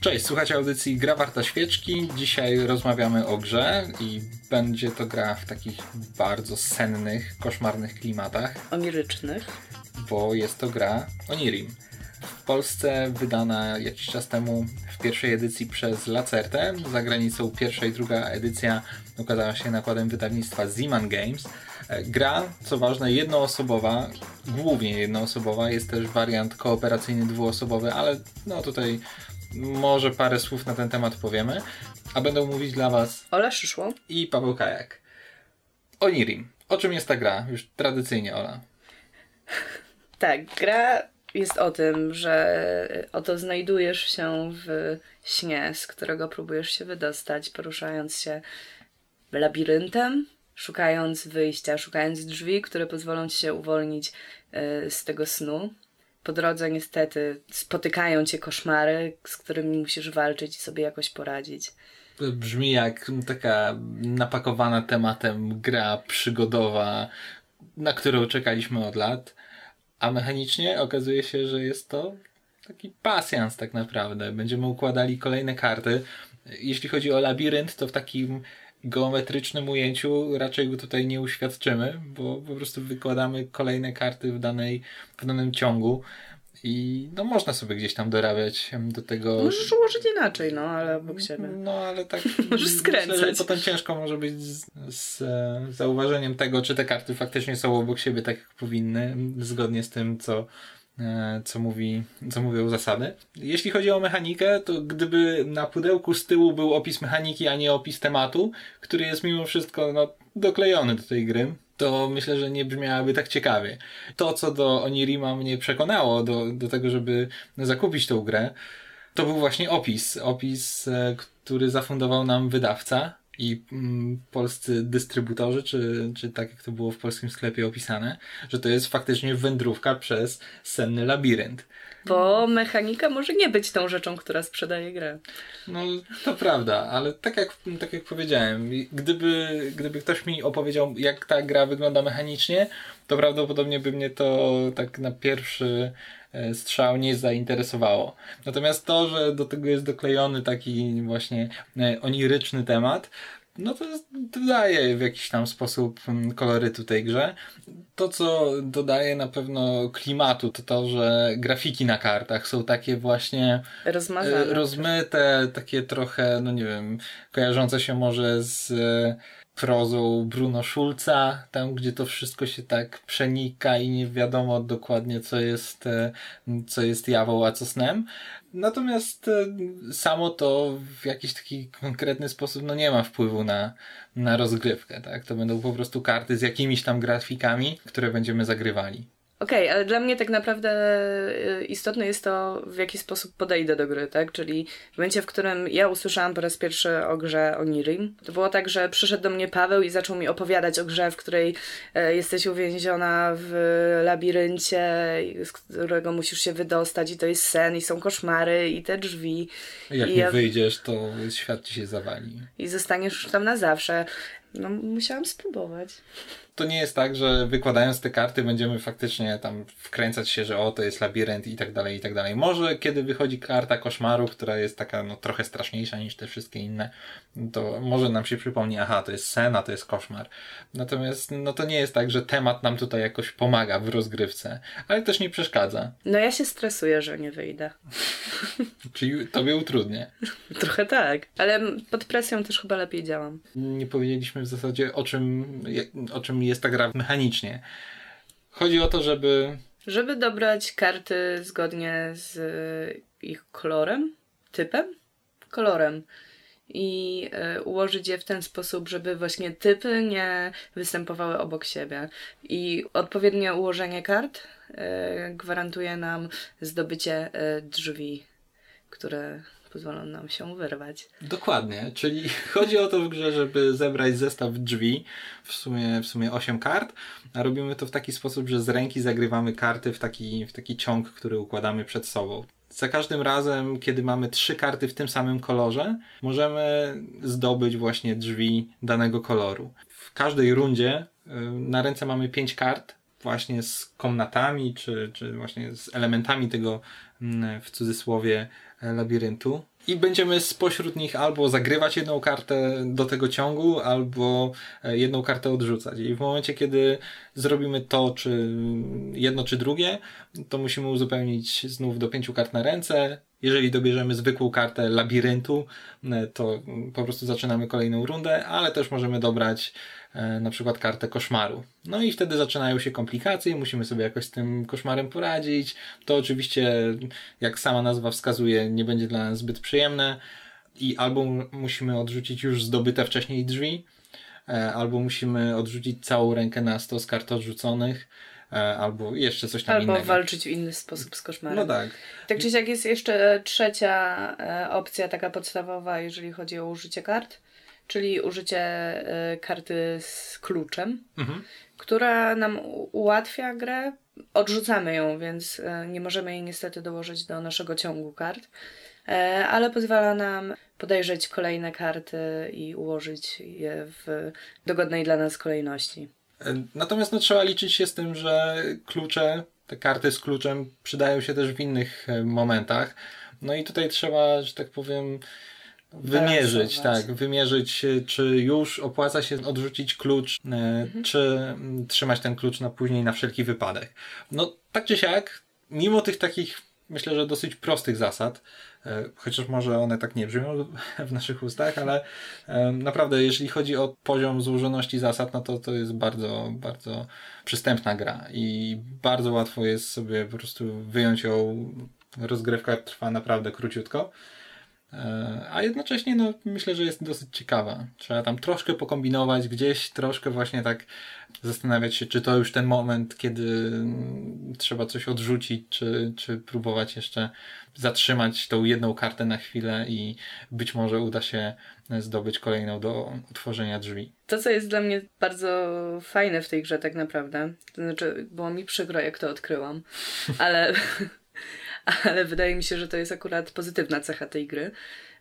Cześć, słuchajcie audycji Gra Warta Świeczki. Dzisiaj rozmawiamy o grze i będzie to gra w takich bardzo sennych, koszmarnych klimatach. Onirycznych. Bo jest to gra Onirim. W Polsce wydana jakiś czas temu w pierwszej edycji przez Lacertę. Za granicą pierwsza i druga edycja ukazała się nakładem wydawnictwa Ziman Games. E, gra, co ważne, jednoosobowa, głównie jednoosobowa, jest też wariant kooperacyjny dwuosobowy, ale no tutaj może parę słów na ten temat powiemy, a będą mówić dla Was Ola Szyszło i Paweł Kajak. Onirim. O czym jest ta gra? Już tradycyjnie, Ola. Tak, gra jest o tym, że oto znajdujesz się w śnie, z którego próbujesz się wydostać, poruszając się labiryntem, szukając wyjścia, szukając drzwi, które pozwolą ci się uwolnić y, z tego snu. Po drodze niestety spotykają cię koszmary, z którymi musisz walczyć i sobie jakoś poradzić. Brzmi jak taka napakowana tematem gra przygodowa, na którą czekaliśmy od lat, a mechanicznie okazuje się, że jest to taki pasjans tak naprawdę. Będziemy układali kolejne karty. Jeśli chodzi o labirynt, to w takim geometrycznym ujęciu raczej go tutaj nie uświadczymy, bo po prostu wykładamy kolejne karty w, danej, w danym ciągu. I no można sobie gdzieś tam dorabiać do tego. Możesz ułożyć inaczej, no, ale obok siebie. No, ale tak. Możesz skręcać. Myślę, potem ciężko może być z, z zauważeniem tego, czy te karty faktycznie są obok siebie tak, jak powinny, zgodnie z tym, co, E, co, mówi, co mówią zasady. Jeśli chodzi o mechanikę, to gdyby na pudełku z tyłu był opis mechaniki, a nie opis tematu, który jest mimo wszystko no, doklejony do tej gry, to myślę, że nie brzmiałaby tak ciekawie. To, co do Onirima mnie przekonało do, do tego, żeby zakupić tą grę, to był właśnie opis. Opis, e, który zafundował nam wydawca i mm, polscy dystrybutorzy, czy, czy tak jak to było w polskim sklepie opisane, że to jest faktycznie wędrówka przez senny labirynt. Bo mechanika może nie być tą rzeczą, która sprzedaje grę. No, to prawda, ale tak jak, tak jak powiedziałem, gdyby, gdyby ktoś mi opowiedział, jak ta gra wygląda mechanicznie, to prawdopodobnie by mnie to tak na pierwszy strzał nie zainteresowało. Natomiast to, że do tego jest doklejony taki właśnie e, oniryczny temat, no to dodaje w jakiś tam sposób mm, kolorytu tej grze. To, co dodaje na pewno klimatu, to to, że grafiki na kartach są takie właśnie Rozmazane. E, rozmyte, takie trochę, no nie wiem, kojarzące się może z prozą Bruno Schulza, tam gdzie to wszystko się tak przenika i nie wiadomo dokładnie co jest, e, co jest jawą, a co snem. Natomiast e, samo to w jakiś taki konkretny sposób no nie ma wpływu na, na rozgrywkę. Tak? To będą po prostu karty z jakimiś tam grafikami, które będziemy zagrywali. Okej, okay, ale dla mnie tak naprawdę y, istotne jest to, w jaki sposób podejdę do gry, tak? Czyli w momencie, w którym ja usłyszałam po raz pierwszy o grze Onirim, to było tak, że przyszedł do mnie Paweł i zaczął mi opowiadać o grze, w której e, jesteś uwięziona w labiryncie, z którego musisz się wydostać i to jest sen i są koszmary i te drzwi. Jak I nie ja... wyjdziesz, to świat ci się zawali. I zostaniesz tam na zawsze. No, musiałam spróbować to nie jest tak, że wykładając te karty będziemy faktycznie tam wkręcać się, że o, to jest labirynt i tak dalej, i tak dalej. Może kiedy wychodzi karta koszmaru, która jest taka no, trochę straszniejsza niż te wszystkie inne, to może nam się przypomni, aha, to jest sen, a to jest koszmar. Natomiast no to nie jest tak, że temat nam tutaj jakoś pomaga w rozgrywce, ale też nie przeszkadza. No ja się stresuję, że nie wyjdę. Czyli tobie utrudnia. Trochę tak, ale pod presją też chyba lepiej działam. Nie powiedzieliśmy w zasadzie o czym, o czym jest ta gra mechanicznie. Chodzi o to, żeby. Żeby dobrać karty zgodnie z ich kolorem, typem, kolorem i y, ułożyć je w ten sposób, żeby właśnie typy nie występowały obok siebie. I odpowiednie ułożenie kart y, gwarantuje nam zdobycie drzwi, które pozwolą nam się wyrwać. Dokładnie, czyli chodzi o to w grze, żeby zebrać zestaw drzwi, w sumie, w sumie 8 kart, a robimy to w taki sposób, że z ręki zagrywamy karty w taki, w taki ciąg, który układamy przed sobą. Za każdym razem, kiedy mamy trzy karty w tym samym kolorze, możemy zdobyć właśnie drzwi danego koloru. W każdej rundzie y, na ręce mamy pięć kart, właśnie z komnatami, czy, czy właśnie z elementami tego, mm, w cudzysłowie labiryntu i będziemy spośród nich albo zagrywać jedną kartę do tego ciągu, albo e, jedną kartę odrzucać. I w momencie, kiedy zrobimy to, czy jedno, czy drugie, to musimy uzupełnić znów do pięciu kart na ręce. Jeżeli dobierzemy zwykłą kartę labiryntu, e, to po prostu zaczynamy kolejną rundę, ale też możemy dobrać E, na przykład kartę koszmaru. No i wtedy zaczynają się komplikacje, musimy sobie jakoś z tym koszmarem poradzić. To oczywiście, jak sama nazwa wskazuje, nie będzie dla nas zbyt przyjemne i albo musimy odrzucić już zdobyte wcześniej drzwi, e, albo musimy odrzucić całą rękę na stos kart odrzuconych, e, albo jeszcze coś tam albo innego. Albo walczyć w inny sposób z koszmarem. No tak. Tak czy siak jest jeszcze trzecia opcja, taka podstawowa, jeżeli chodzi o użycie kart czyli użycie karty z kluczem, mhm. która nam ułatwia grę. Odrzucamy ją, więc nie możemy jej niestety dołożyć do naszego ciągu kart, e, ale pozwala nam podejrzeć kolejne karty i ułożyć je w dogodnej dla nas kolejności. E, natomiast no, trzeba liczyć się z tym, że klucze, te karty z kluczem przydają się też w innych e, momentach. No i tutaj trzeba, że tak powiem, Wymierzyć, tak, wymierzyć, czy już opłaca się odrzucić klucz, e, mhm. czy mm, trzymać ten klucz na później na wszelki wypadek. No, tak czy siak, mimo tych takich, myślę, że dosyć prostych zasad, e, chociaż może one tak nie brzmią w naszych ustach, ale e, naprawdę, jeżeli chodzi o poziom złożoności zasad, no to to jest bardzo, bardzo przystępna gra i bardzo łatwo jest sobie po prostu wyjąć ją. Rozgrywka trwa naprawdę króciutko. E, a jednocześnie no, myślę, że jest dosyć ciekawa. Trzeba tam troszkę pokombinować, gdzieś troszkę właśnie tak zastanawiać się, czy to już ten moment, kiedy trzeba coś odrzucić, czy, czy próbować jeszcze zatrzymać tą jedną kartę na chwilę i być może uda się zdobyć kolejną do otworzenia drzwi. To, co jest dla mnie bardzo fajne w tej grze tak naprawdę, to znaczy było mi przykro, jak to odkryłam, ale ale wydaje mi się, że to jest akurat pozytywna cecha tej gry,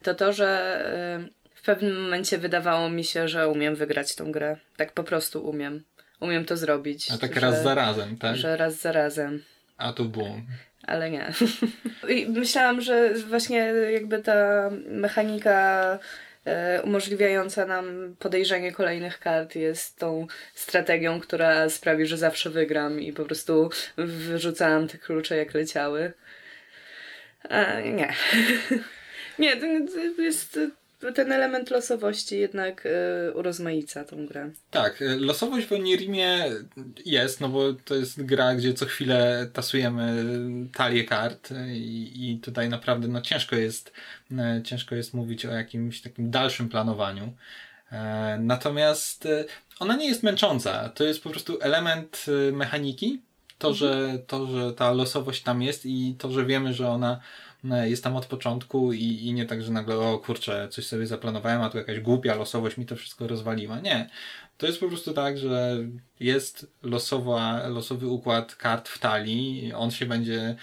to to, że y, w pewnym momencie wydawało mi się, że umiem wygrać tą grę. Tak po prostu umiem. Umiem to zrobić. A tak że, raz za razem, tak? Że raz za razem. A tu boom. Ale nie. I myślałam, że właśnie jakby ta mechanika y, umożliwiająca nam podejrzenie kolejnych kart jest tą strategią, która sprawi, że zawsze wygram i po prostu wyrzucałam te klucze jak leciały. E, nie. nie, to jest ten element losowości jednak y, urozmaica tą grę. Tak, e, losowość w Onirimie jest, no bo to jest gra, gdzie co chwilę tasujemy talię kart i, i tutaj naprawdę no ciężko jest ciężko jest mówić o jakimś takim dalszym planowaniu. Natomiast ona nie jest męcząca. To jest po prostu element mechaniki, to, że, to, że ta losowość tam jest i to, że wiemy, że ona e, jest tam od początku i, i nie tak, że nagle, o kurczę, coś sobie zaplanowałem, a tu jakaś głupia losowość mi to wszystko rozwaliła. Nie. To jest po prostu tak, że jest losowa, losowy układ kart w talii, on się będzie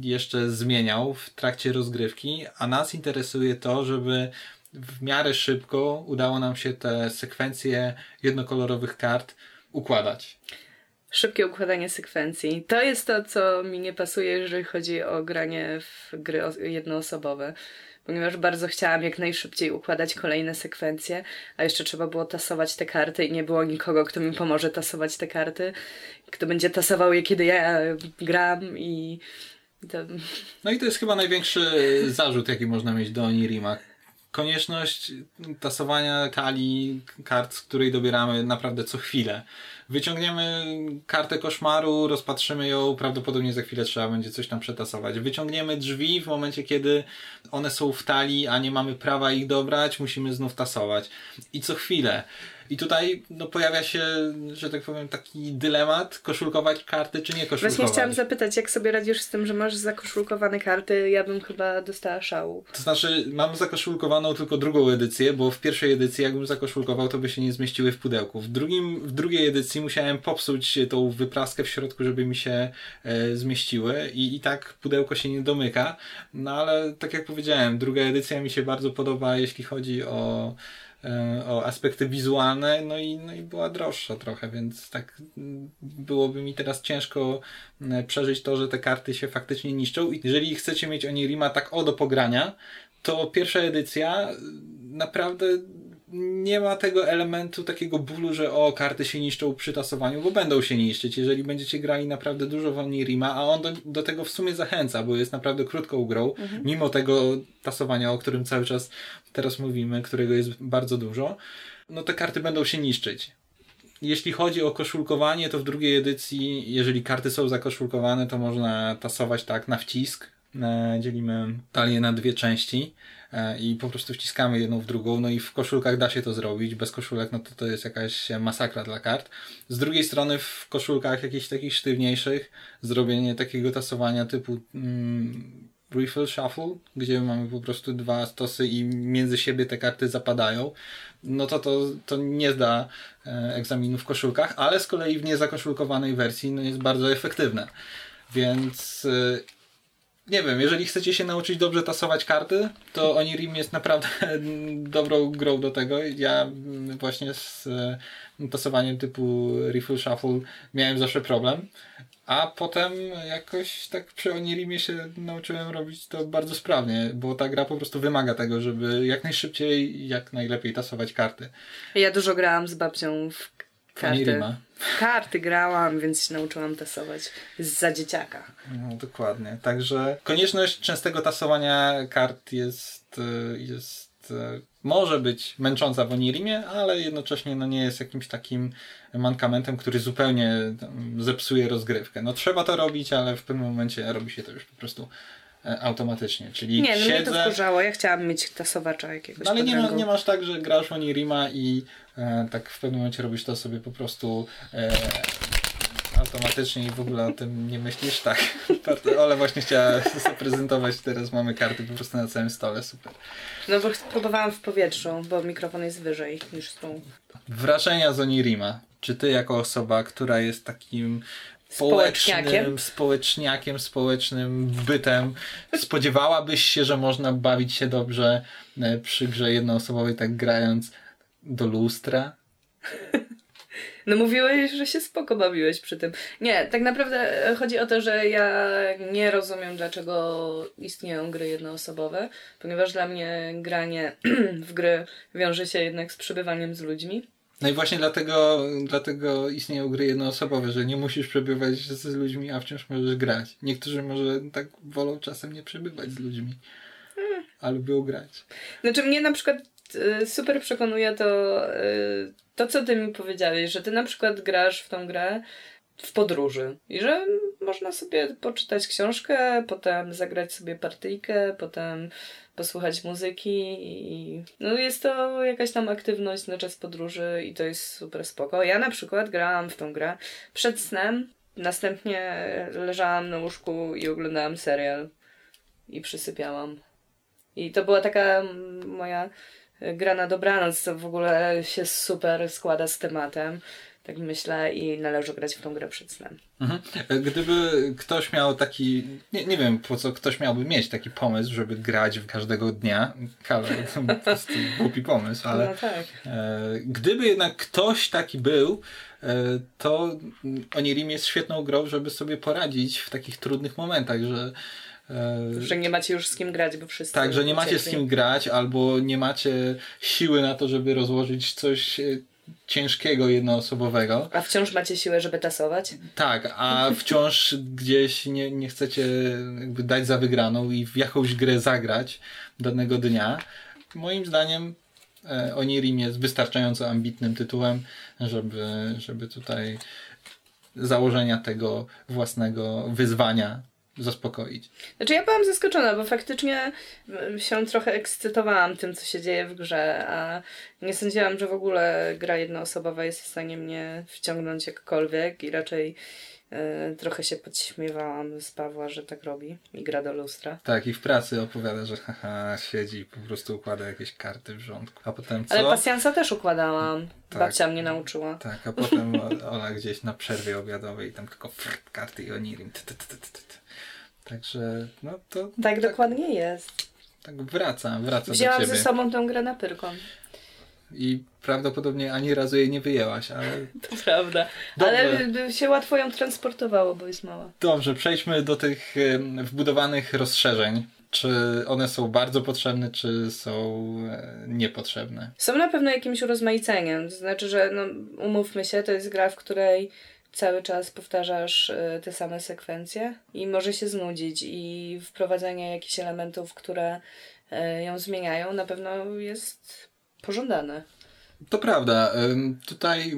jeszcze zmieniał w trakcie rozgrywki, a nas interesuje to, żeby w miarę szybko udało nam się te sekwencje jednokolorowych kart układać szybkie układanie sekwencji. To jest to, co mi nie pasuje, jeżeli chodzi o granie w gry jednoosobowe. Ponieważ bardzo chciałam jak najszybciej układać kolejne sekwencje, a jeszcze trzeba było tasować te karty i nie było nikogo, kto mi pomoże tasować te karty. Kto będzie tasował je, kiedy ja gram i... To... No i to jest chyba największy zarzut, jaki można mieć do Onirima konieczność tasowania kali kart, z której dobieramy naprawdę co chwilę. Wyciągniemy kartę koszmaru, rozpatrzymy ją, prawdopodobnie za chwilę trzeba będzie coś tam przetasować. Wyciągniemy drzwi w momencie, kiedy one są w talii, a nie mamy prawa ich dobrać, musimy znów tasować. I co chwilę. I tutaj no, pojawia się, że tak powiem, taki dylemat, koszulkować karty czy nie koszulkować. Właśnie chciałam zapytać, jak sobie radzisz z tym, że masz zakoszulkowane karty? Ja bym chyba dostała szału. To znaczy, mam zakoszulkowaną tylko drugą edycję, bo w pierwszej edycji jakbym zakoszulkował, to by się nie zmieściły w pudełku. W, drugim, w drugiej edycji musiałem popsuć tą wypraskę w środku, żeby mi się e, zmieściły i, i tak pudełko się nie domyka. No ale tak jak powiedziałem, druga edycja mi się bardzo podoba, jeśli chodzi o o aspekty wizualne, no i, no i była droższa trochę, więc tak byłoby mi teraz ciężko e, przeżyć to, że te karty się faktycznie niszczą. I jeżeli chcecie mieć Onirima tak o do pogrania, to pierwsza edycja naprawdę nie ma tego elementu takiego bólu, że o, karty się niszczą przy tasowaniu, bo będą się niszczyć, jeżeli będziecie grali naprawdę dużo w Onirima, a on do, do tego w sumie zachęca, bo jest naprawdę krótką grą, mhm. mimo tego tasowania, o którym cały czas teraz mówimy, którego jest bardzo dużo, no te karty będą się niszczyć. Jeśli chodzi o koszulkowanie, to w drugiej edycji, jeżeli karty są zakoszulkowane, to można tasować tak na wcisk. E, dzielimy talię na dwie części i po prostu wciskamy jedną w drugą, no i w koszulkach da się to zrobić, bez koszulek no to to jest jakaś masakra dla kart. Z drugiej strony w koszulkach jakichś takich sztywniejszych zrobienie takiego tasowania typu mm, Refill Shuffle, gdzie mamy po prostu dwa stosy i między siebie te karty zapadają, no to to, to nie zda e, egzaminu w koszulkach, ale z kolei w niezakoszulkowanej wersji no jest bardzo efektywne. Więc e, nie wiem, jeżeli chcecie się nauczyć dobrze tasować karty, to Onirim jest naprawdę dobrą grą do tego. Ja właśnie z e, tasowaniem typu Riffle Shuffle miałem zawsze problem, a potem jakoś tak przy Onirimie się nauczyłem robić to bardzo sprawnie, bo ta gra po prostu wymaga tego, żeby jak najszybciej, jak najlepiej tasować karty. Ja dużo grałam z babcią w karty. Karty grałam, więc się nauczyłam tasować za dzieciaka. No, dokładnie. Także konieczność częstego tasowania kart jest, y, jest y, może być męcząca w Onirimie, ale jednocześnie no, nie jest jakimś takim mankamentem, który zupełnie zepsuje rozgrywkę. No trzeba to robić, ale w pewnym momencie robi się to już po prostu E, automatycznie. Czyli nie, no siedzę... mnie to wkurzało. Ja chciałam mieć tasowacza jakiegoś. No ale nie, ma, nie masz tak, że grasz w Onirima i e, tak w pewnym momencie robisz to sobie po prostu e, automatycznie i w ogóle o tym nie myślisz. Tak. Ole właśnie chciała zaprezentować. Teraz mamy karty po prostu na całym stole. Super. No bo próbowałam w powietrzu, bo mikrofon jest wyżej niż tu. Wrażenia z Onirima. Czy ty jako osoba, która jest takim społecznym, społeczniakiem, społecznym bytem. Spodziewałabyś się, że można bawić się dobrze e, przy grze jednoosobowej, tak grając do lustra? No mówiłeś, że się spoko bawiłeś przy tym. Nie, tak naprawdę chodzi o to, że ja nie rozumiem, dlaczego istnieją gry jednoosobowe, ponieważ dla mnie granie w gry wiąże się jednak z przebywaniem z ludźmi. No i właśnie dlatego, dlatego istnieją gry jednoosobowe, że nie musisz przebywać z ludźmi, a wciąż możesz grać. Niektórzy może tak wolą czasem nie przebywać z ludźmi, hmm. a lubią grać. Znaczy mnie na przykład y, super przekonuje to, y, to co ty mi powiedziałeś, że ty na przykład grasz w tą grę w podróży i że można sobie poczytać książkę, potem zagrać sobie partyjkę, potem posłuchać muzyki i no jest to jakaś tam aktywność na czas podróży i to jest super spoko. Ja na przykład grałam w tą grę przed snem, następnie leżałam na łóżku i oglądałam serial i przysypiałam. I to była taka moja gra na dobranoc, co w ogóle się super składa z tematem tak myślę i należy grać w tą grę przed snem. Mhm. Gdyby ktoś miał taki, nie, nie wiem po co ktoś miałby mieć taki pomysł, żeby grać każdego dnia, ale to po prostu głupi pomysł, ale no tak. e, gdyby jednak ktoś taki był, e, to Onirim jest świetną grą, żeby sobie poradzić w takich trudnych momentach, że e, że nie macie już z kim grać, bo wszyscy. Tak, że nie macie z kim grać, albo nie macie siły na to, żeby rozłożyć coś e, ciężkiego jednoosobowego. A wciąż macie siłę, żeby tasować? Tak, a wciąż gdzieś nie, nie chcecie jakby dać za wygraną i w jakąś grę zagrać danego dnia. Moim zdaniem e, Onirim jest wystarczająco ambitnym tytułem, żeby, żeby tutaj założenia tego własnego wyzwania zaspokoić. Znaczy ja byłam zaskoczona, bo faktycznie się trochę ekscytowałam tym, co się dzieje w grze, a nie sądziłam, że w ogóle gra jednoosobowa jest w stanie mnie wciągnąć jakkolwiek i raczej y, trochę się podśmiewałam z Pawła, że tak robi i gra do lustra. Tak, i w pracy opowiada, że haha, siedzi i po prostu układa jakieś karty w rządku. A potem co? Ale pasjansa też układałam. Tak, Babcia mnie nauczyła. Tak, a potem ona gdzieś na przerwie obiadowej tam tylko karty i onirim. Także no to... Tak, tak dokładnie jest. Tak wraca, wraca Wzięłam do ciebie. ze sobą tę grę na Pyrkon. i prawdopodobnie ani razu jej nie wyjęłaś, ale... To prawda. Dobrze. Ale się łatwo ją transportowało, bo jest mała. Dobrze, przejdźmy do tych wbudowanych rozszerzeń. Czy one są bardzo potrzebne, czy są e, niepotrzebne? Są na pewno jakimś urozmaiceniem. To znaczy, że no, umówmy się, to jest gra, w której cały czas powtarzasz e, te same sekwencje i może się znudzić i wprowadzenie jakichś elementów, które e, ją zmieniają na pewno jest pożądane. To prawda. Tutaj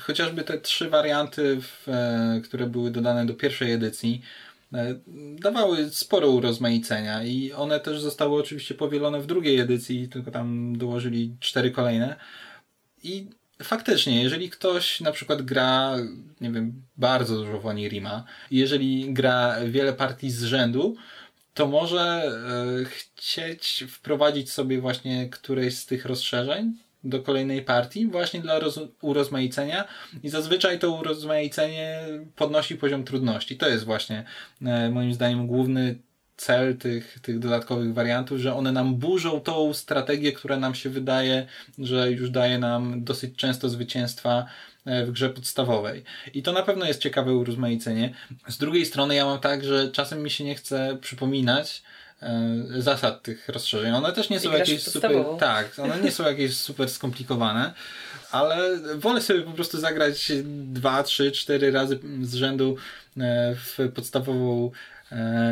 chociażby te trzy warianty, które były dodane do pierwszej edycji, E, dawały sporo urozmaicenia i one też zostały oczywiście powielone w drugiej edycji, tylko tam dołożyli cztery kolejne. I faktycznie, jeżeli ktoś na przykład gra, nie wiem, bardzo dużo w Onirima, jeżeli gra wiele partii z rzędu, to może e, chcieć wprowadzić sobie właśnie któreś z tych rozszerzeń, do kolejnej partii właśnie dla urozmaicenia i zazwyczaj to urozmaicenie podnosi poziom trudności. To jest właśnie e, moim zdaniem główny cel tych, tych dodatkowych wariantów, że one nam burzą tą strategię, która nam się wydaje, że już daje nam dosyć często zwycięstwa e, w grze podstawowej. I to na pewno jest ciekawe urozmaicenie. Z drugiej strony ja mam tak, że czasem mi się nie chce przypominać, E, zasad tych rozszerzeń. One też nie są jakieś super. Tak, one nie są jakieś super skomplikowane, ale wolę sobie po prostu zagrać dwa, trzy, cztery razy z rzędu e, w podstawową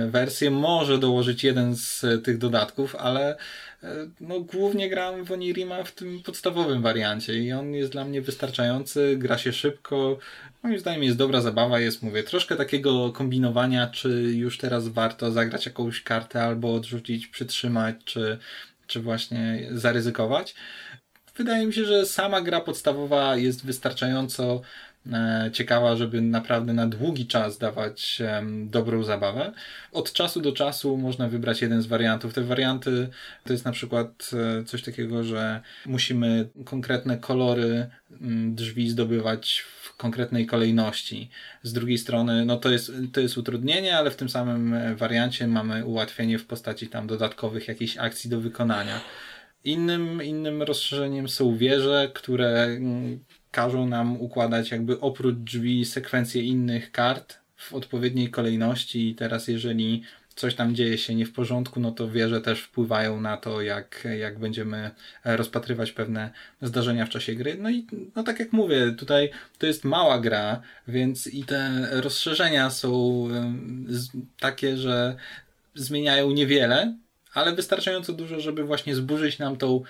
wersję. Może dołożyć jeden z tych dodatków, ale no, głównie gram w Onirima w tym podstawowym wariancie i on jest dla mnie wystarczający, gra się szybko, moim zdaniem jest dobra zabawa, jest, mówię, troszkę takiego kombinowania, czy już teraz warto zagrać jakąś kartę albo odrzucić, przytrzymać, czy, czy właśnie zaryzykować. Wydaje mi się, że sama gra podstawowa jest wystarczająco E, ciekawa, żeby naprawdę na długi czas dawać dobrą zabawę. Od czasu do czasu można wybrać jeden z wariantów. Te warianty to jest na przykład e, coś takiego, że musimy konkretne kolory drzwi zdobywać w konkretnej kolejności. Z drugiej strony, no to jest, to jest utrudnienie, ale w tym samym e, wariancie mamy ułatwienie w postaci tam dodatkowych jakichś akcji do wykonania. Innym, innym rozszerzeniem są wieże, które każą nam układać jakby oprócz drzwi sekwencje innych kart w odpowiedniej kolejności i teraz jeżeli coś tam dzieje się nie w porządku, no to wieże też wpływają na to, jak, jak będziemy rozpatrywać pewne zdarzenia w czasie gry. No i no tak jak mówię, tutaj to jest mała gra, więc i te rozszerzenia są takie, że zmieniają niewiele, ale wystarczająco dużo, żeby właśnie zburzyć nam tą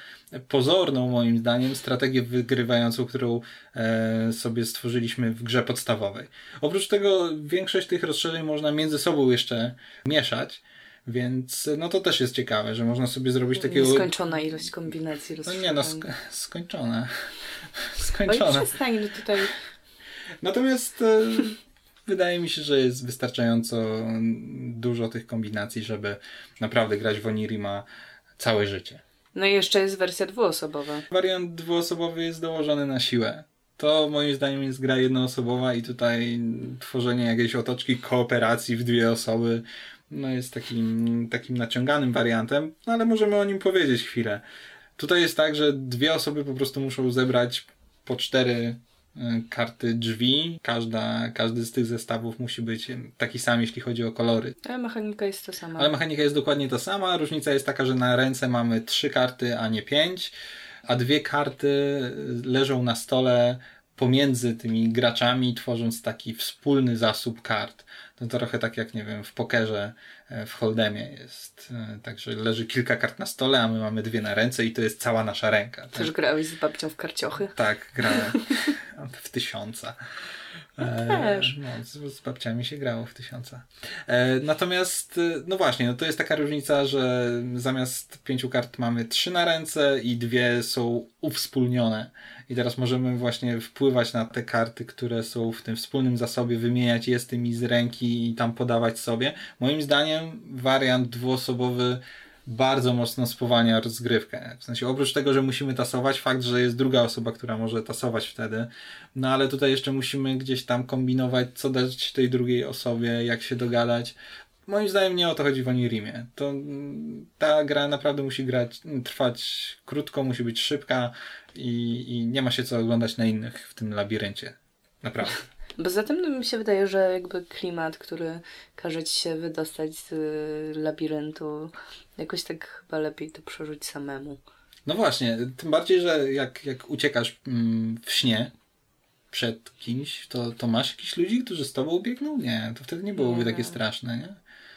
pozorną, moim zdaniem, strategię wygrywającą, którą e, sobie stworzyliśmy w grze podstawowej. Oprócz tego większość tych rozszerzeń można między sobą jeszcze mieszać. Więc no to też jest ciekawe, że można sobie zrobić takiego... Nieskończona ilość kombinacji No nie no, sk skończona. skończona. Oj, przestań, no tutaj... Natomiast e, wydaje mi się, że jest wystarczająco dużo tych kombinacji, żeby naprawdę grać w Onirima całe życie. No i jeszcze jest wersja dwuosobowa. Wariant dwuosobowy jest dołożony na siłę. To moim zdaniem jest gra jednoosobowa i tutaj tworzenie jakiejś otoczki kooperacji w dwie osoby no jest takim, takim naciąganym wariantem, no ale możemy o nim powiedzieć chwilę. Tutaj jest tak, że dwie osoby po prostu muszą zebrać po cztery karty drzwi. Każda, każdy z tych zestawów musi być taki sam, jeśli chodzi o kolory. Ale mechanika jest ta sama. Ale mechanika jest dokładnie ta sama. Różnica jest taka, że na ręce mamy trzy karty, a nie pięć, a dwie karty leżą na stole pomiędzy tymi graczami, tworząc taki wspólny zasób kart. To trochę tak jak, nie wiem, w pokerze e, w Holdemie jest. E, także leży kilka kart na stole, a my mamy dwie na ręce i to jest cała nasza ręka. Też tak? grałeś z babcią w karciochy? Tak, grałem w tysiąca. No też. No, z, z babciami się grało w tysiąca. E, natomiast, no właśnie, no to jest taka różnica, że zamiast pięciu kart mamy trzy na ręce i dwie są uwspólnione i teraz możemy właśnie wpływać na te karty, które są w tym wspólnym zasobie, wymieniać je z tymi z ręki i tam podawać sobie. Moim zdaniem wariant dwuosobowy bardzo mocno spowalnia rozgrywkę. W sensie oprócz tego, że musimy tasować, fakt, że jest druga osoba, która może tasować wtedy, no ale tutaj jeszcze musimy gdzieś tam kombinować, co dać tej drugiej osobie, jak się dogadać. moim zdaniem nie o to chodzi w Onirimie. To mm, ta gra naprawdę musi grać, trwać krótko, musi być szybka i, i nie ma się co oglądać na innych w tym labiryncie. Naprawdę. Bo zatem mi się wydaje, że jakby klimat, który każe ci się wydostać z y, labiryntu, jakoś tak chyba lepiej to przeżyć samemu. No właśnie, tym bardziej, że jak, jak uciekasz mm, w śnie przed kimś, to, to masz jakichś ludzi, którzy z tobą biegną? Nie, to wtedy nie byłoby Nie. takie straszne, nie?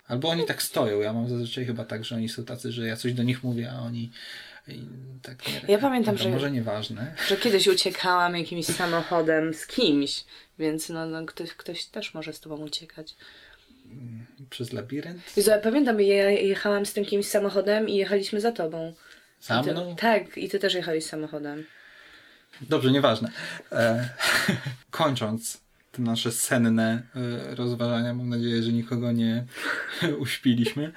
Albo oni tak stoją. Ja mam zazwyczaj chyba tak, że oni są tacy, że ja coś do nich mówię, a oni i tak nie. Ja pamiętam, Dobra, że- Może nieważne. Że kiedyś uciekałam jakimś samochodem z kimś, więc no, no ktoś, ktoś też może z tobą uciekać. Przez labirynt? Jezu, ja pamiętam, ja jechałam z tym kimś samochodem i jechaliśmy za tobą. Za ty, mną? Tak, i ty też jechałeś samochodem. Dobrze, nieważne. E, kończąc te nasze senne e, rozważania, mam nadzieję, że nikogo nie uśpiliśmy.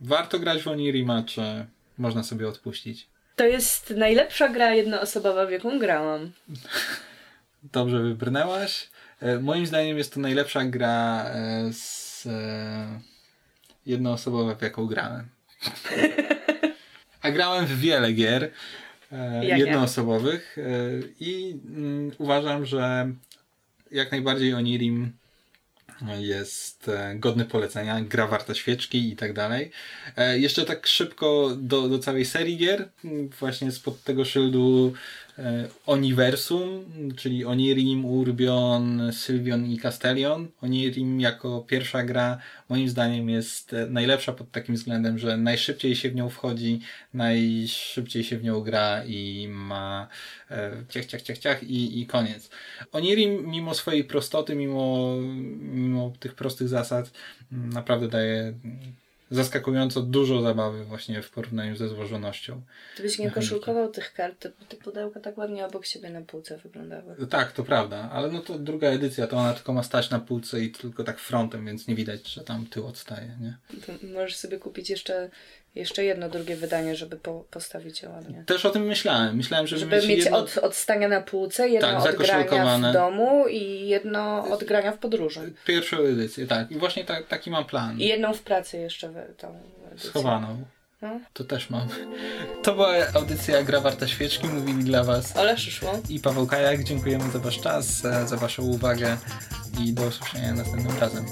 Warto grać w Onirima, czy można sobie odpuścić? To jest najlepsza gra jednoosobowa, w jaką grałam. Dobrze wybrnęłaś. E, moim zdaniem jest to najlepsza gra e, z e, jednoosobowa, w jaką grałem. A grałem w wiele gier jednoosobowych i mm, uważam, że jak najbardziej Onirim jest e, godny polecenia, gra warta świeczki i tak dalej. E, Jeszcze tak szybko do, do całej serii gier, właśnie spod tego szyldu Oniversum, czyli Onirim, Urbion, Sylvion i Castellion. Onirim jako pierwsza gra moim zdaniem jest e, najlepsza pod takim względem, że najszybciej się w nią wchodzi, najszybciej się w nią gra i ma e, ciach, ciach, ciach, ciach i, i koniec. Onirim mimo swojej prostoty, mimo, mimo tych prostych zasad m, naprawdę daje mm, zaskakująco dużo zabawy właśnie w porównaniu ze złożonością. Gdybyś nie Mechaniki. koszulkował tych kart, to by te pudełka tak ładnie obok siebie na półce wyglądały. Tak, to prawda, ale no to druga edycja, to ona tylko ma stać na półce i tylko tak frontem, więc nie widać, że tam tył odstaje, nie? To możesz sobie kupić jeszcze, jeszcze jedno, drugie wydanie, żeby po, postawić je ładnie. Też o tym myślałem. Myślałem, żeby, Żeby mieć jedno... od, od stania na półce, jedno Tak, od grania w domu i jedno od grania w podróży. pierwszą edycję, tak. I właśnie ta, taki mam plan. I jedną w pracy jeszcze w tą edycję. Schowaną. No. To też mam. To była audycja Gra Warta Świeczki. Mówili dla Was Ola Szyszło. i Paweł Kajak. Dziękujemy za Wasz czas, e, za Waszą uwagę i do usłyszenia następnym razem.